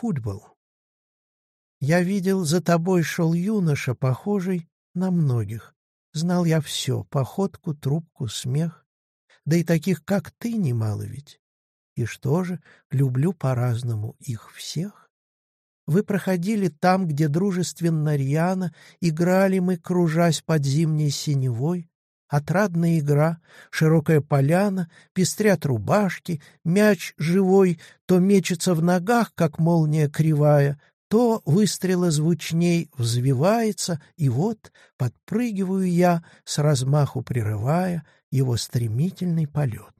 Футбол. Я видел, за тобой шел юноша, похожий на многих. Знал я все — походку, трубку, смех. Да и таких, как ты, немало ведь. И что же, люблю по-разному их всех. Вы проходили там, где дружественно рьяно Играли мы, кружась под зимней синевой, Отрадная игра, широкая поляна, Пестрят рубашки, мяч живой То мечется в ногах, как молния кривая, То выстрела звучней взвивается, И вот подпрыгиваю я, с размаху прерывая Его стремительный полет.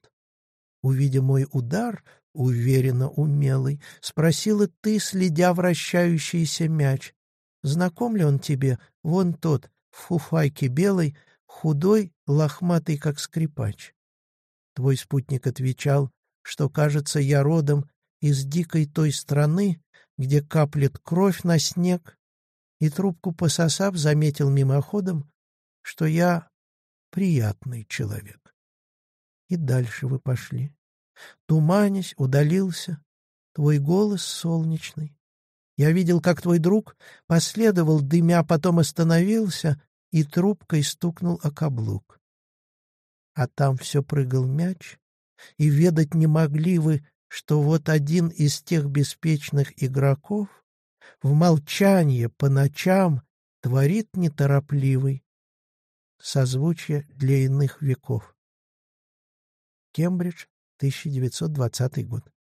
Увидя мой удар, уверенно умелый, Спросила ты, следя вращающийся мяч, Знаком ли он тебе, вон тот, в фуфайке белой, худой, лохматый, как скрипач. Твой спутник отвечал, что, кажется, я родом из дикой той страны, где каплет кровь на снег, и трубку пососав, заметил мимоходом, что я приятный человек. И дальше вы пошли. Туманясь, удалился, твой голос солнечный. Я видел, как твой друг последовал, дымя, потом остановился и трубкой стукнул о каблук. А там все прыгал мяч, и ведать не могли вы, что вот один из тех беспечных игроков в молчании по ночам творит неторопливый созвучие для иных веков. Кембридж, 1920 год.